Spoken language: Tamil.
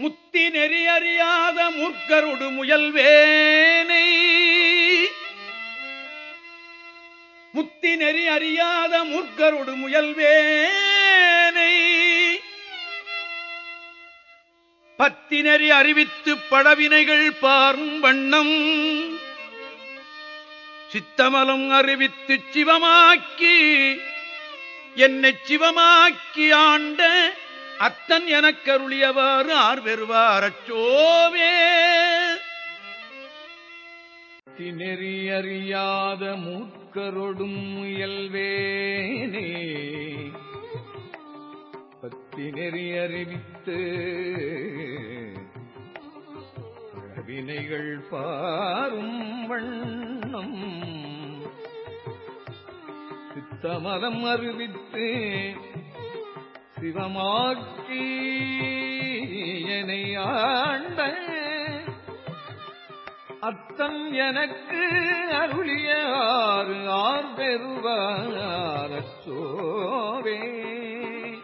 முத்தி நெறி அறியாத முற்கருடு முயல்வேனை. முத்தி நெறி அறியாத முற்கருடு முயல்வேனை. பத்தி நெறி அறிவித்து படவினைகள் பாரும் வண்ணம். சித்தமலம் அறிவித்து சிவமாக்கி என்னை சிவமாக்கி ஆண்ட அத்தன் எனக்கருளியவாறு ஆர் வெறுவாரச்சோவே திணறியறியாத மூக்கரொடும் அறியாத முயல்வேனே. பத்தி நெறி அறிவித்து வினைகள் பாரும் வண்ணம். சித்தமலம் அறிவித்து சிவமாக்கி என்னை ஆண்ட அத்தம் எனக்கு அருளியாறு ஆர் பெறுவார் சோவே.